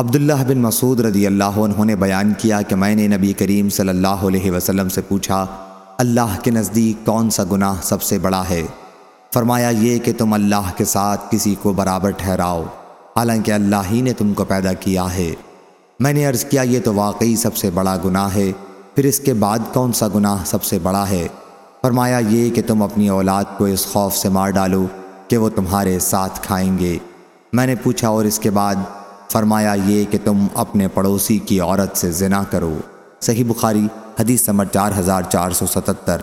عبداللہ بن مسعود رضی اللہ عنہ نے بیان کیا کہ میں نے نبی کریم صلی اللہ علیہ وسلم سے پوچھا، اللہ کے نزدیک کون سا گناہ سب سے بڑا ہے؟ فرمایا، یہ کہ تم اللہ کے ساتھ کسی کو برابر ٹھہراؤ، حالانکہ اللہ ہی نے تم کو پیدا کیا ہے۔ میں نے عرض کیا، یہ تو واقعی سب سے بڑا گناہ ہے، پھر اس کے بعد کون سا گناہ سب سے بڑا ہے؟ فرمایا، یہ کہ تم اپنی اولاد کو اس خوف سے مار ڈالو کہ وہ تمہارے ساتھ کھائیں گے۔ میں نے پوچھا اور اس کے بعد فرمایا یہ کہ تم اپنے پڑوسی کی عورت سے زنا کرو۔ صحیح بخاری، حدیث نمبر چار ہزار چار سو ستتر۔